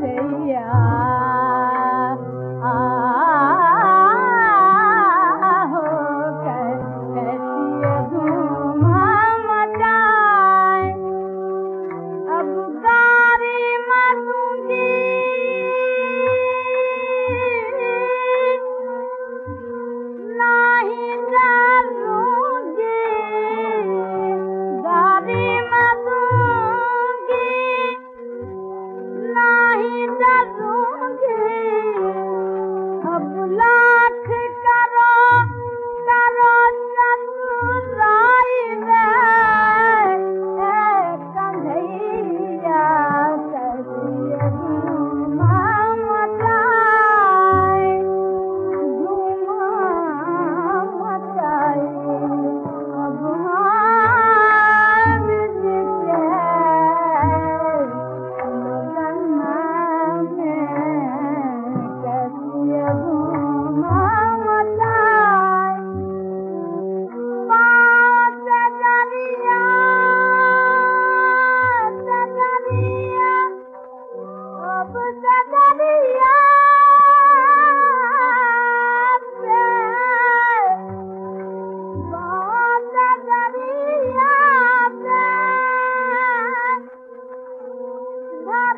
谁呀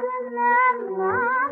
la la la.